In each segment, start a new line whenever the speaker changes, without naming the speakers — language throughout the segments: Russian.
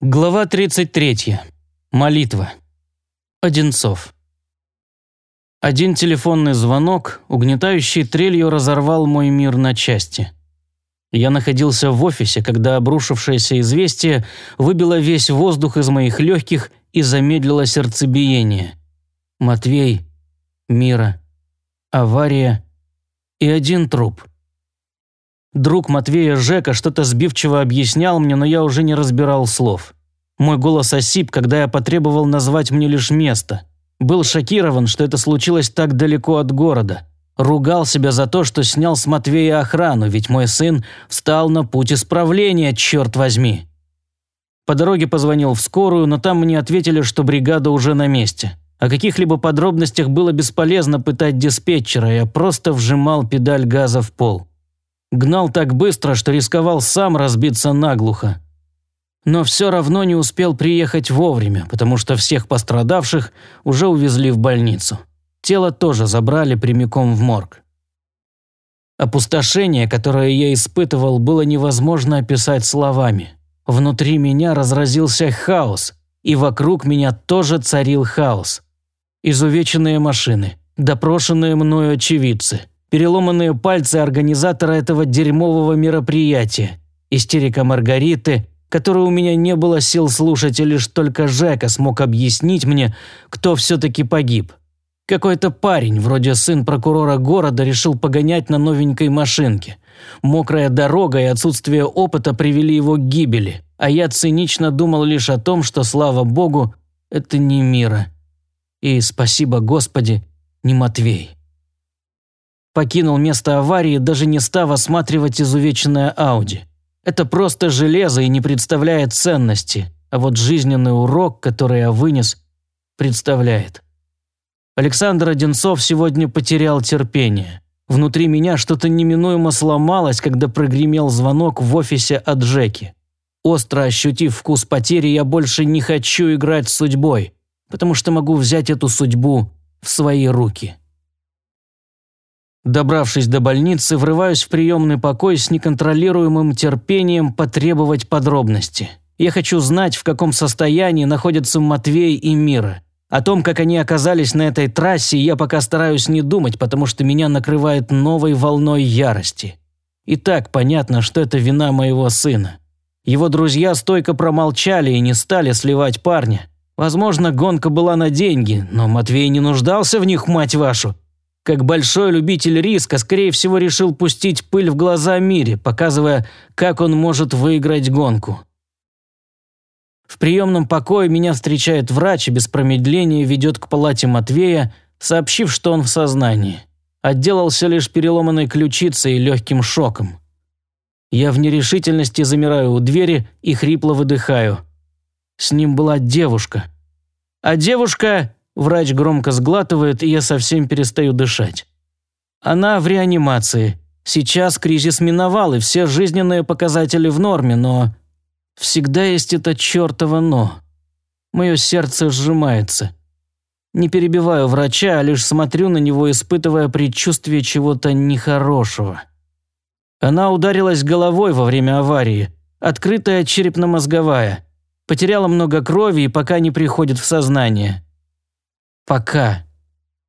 Глава 33. Молитва. Одинцов. Один телефонный звонок, угнетающий трелью, разорвал мой мир на части. Я находился в офисе, когда обрушившееся известие выбило весь воздух из моих легких и замедлило сердцебиение. Матвей, Мира, авария и один труп. Друг Матвея Жека что-то сбивчиво объяснял мне, но я уже не разбирал слов. Мой голос осип, когда я потребовал назвать мне лишь место. Был шокирован, что это случилось так далеко от города. Ругал себя за то, что снял с Матвея охрану, ведь мой сын встал на путь исправления, черт возьми. По дороге позвонил в скорую, но там мне ответили, что бригада уже на месте. О каких-либо подробностях было бесполезно пытать диспетчера, я просто вжимал педаль газа в пол. Гнал так быстро, что рисковал сам разбиться наглухо. Но все равно не успел приехать вовремя, потому что всех пострадавших уже увезли в больницу. Тело тоже забрали прямиком в морг. Опустошение, которое я испытывал, было невозможно описать словами. Внутри меня разразился хаос, и вокруг меня тоже царил хаос. Изувеченные машины, допрошенные мною очевидцы – переломанные пальцы организатора этого дерьмового мероприятия, истерика Маргариты, которую у меня не было сил слушать, и лишь только Жека смог объяснить мне, кто все-таки погиб. Какой-то парень, вроде сын прокурора города, решил погонять на новенькой машинке. Мокрая дорога и отсутствие опыта привели его к гибели, а я цинично думал лишь о том, что, слава богу, это не мира. И спасибо Господи, не Матвей покинул место аварии, даже не став осматривать изувеченное Ауди. Это просто железо и не представляет ценности, а вот жизненный урок, который я вынес, представляет. Александр Одинцов сегодня потерял терпение. Внутри меня что-то неминуемо сломалось, когда прогремел звонок в офисе от Джеки. Остро ощутив вкус потери, я больше не хочу играть с судьбой, потому что могу взять эту судьбу в свои руки. Добравшись до больницы, врываюсь в приемный покой с неконтролируемым терпением потребовать подробности. Я хочу знать, в каком состоянии находятся Матвей и Мира. О том, как они оказались на этой трассе, я пока стараюсь не думать, потому что меня накрывает новой волной ярости. И так понятно, что это вина моего сына. Его друзья стойко промолчали и не стали сливать парня. Возможно, гонка была на деньги, но Матвей не нуждался в них, мать вашу. Как большой любитель риска, скорее всего, решил пустить пыль в глаза мире, показывая, как он может выиграть гонку. В приемном покое меня встречает врач и без промедления ведет к палате Матвея, сообщив, что он в сознании. Отделался лишь переломанной ключицей и легким шоком. Я в нерешительности замираю у двери и хрипло выдыхаю. С ним была девушка. А девушка Врач громко сглатывает, и я совсем перестаю дышать. Она в реанимации. Сейчас кризис миновал, и все жизненные показатели в норме, но... Всегда есть это чертово «но». Мое сердце сжимается. Не перебиваю врача, а лишь смотрю на него, испытывая предчувствие чего-то нехорошего. Она ударилась головой во время аварии, открытая черепно-мозговая. Потеряла много крови и пока не приходит в сознание. Пока.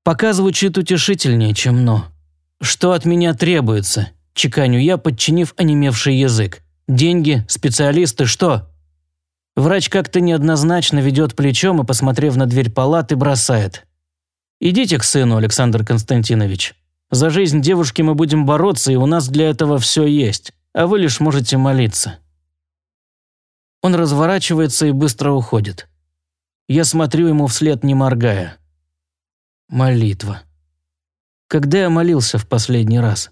Пока звучит утешительнее, чем «но». Что от меня требуется? Чеканю я, подчинив онемевший язык. Деньги, специалисты, что? Врач как-то неоднозначно ведет плечом и, посмотрев на дверь палаты, бросает. «Идите к сыну, Александр Константинович. За жизнь девушки мы будем бороться, и у нас для этого все есть, а вы лишь можете молиться». Он разворачивается и быстро уходит. Я смотрю ему вслед, не моргая. Молитва. Когда я молился в последний раз?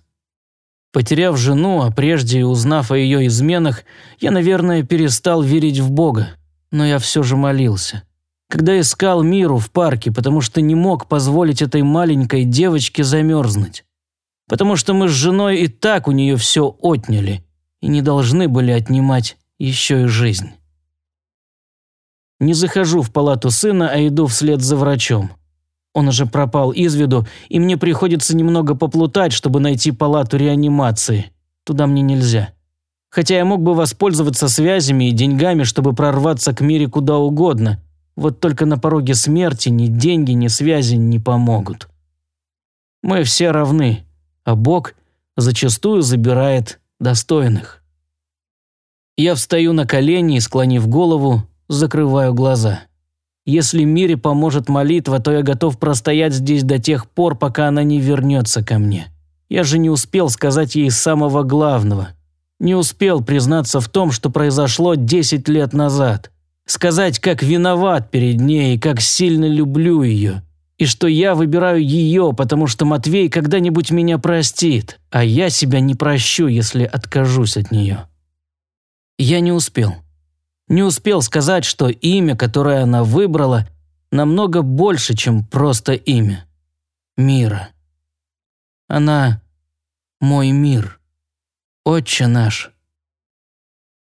Потеряв жену, а прежде узнав о ее изменах, я, наверное, перестал верить в Бога, но я все же молился. Когда искал миру в парке, потому что не мог позволить этой маленькой девочке замерзнуть. Потому что мы с женой и так у нее все отняли и не должны были отнимать еще и жизнь. Не захожу в палату сына, а иду вслед за врачом. Он уже пропал из виду, и мне приходится немного поплутать, чтобы найти палату реанимации. Туда мне нельзя. Хотя я мог бы воспользоваться связями и деньгами, чтобы прорваться к мире куда угодно. Вот только на пороге смерти ни деньги, ни связи не помогут. Мы все равны, а Бог зачастую забирает достойных. Я встаю на колени и, склонив голову, закрываю глаза. Если мире поможет молитва, то я готов простоять здесь до тех пор, пока она не вернется ко мне. Я же не успел сказать ей самого главного. Не успел признаться в том, что произошло 10 лет назад. Сказать, как виноват перед ней и как сильно люблю ее. И что я выбираю ее, потому что Матвей когда-нибудь меня простит, а я себя не прощу, если откажусь от нее. Я не успел. Не успел сказать, что имя, которое она выбрала, намного больше, чем просто имя. Мира. Она мой мир. Отче наш,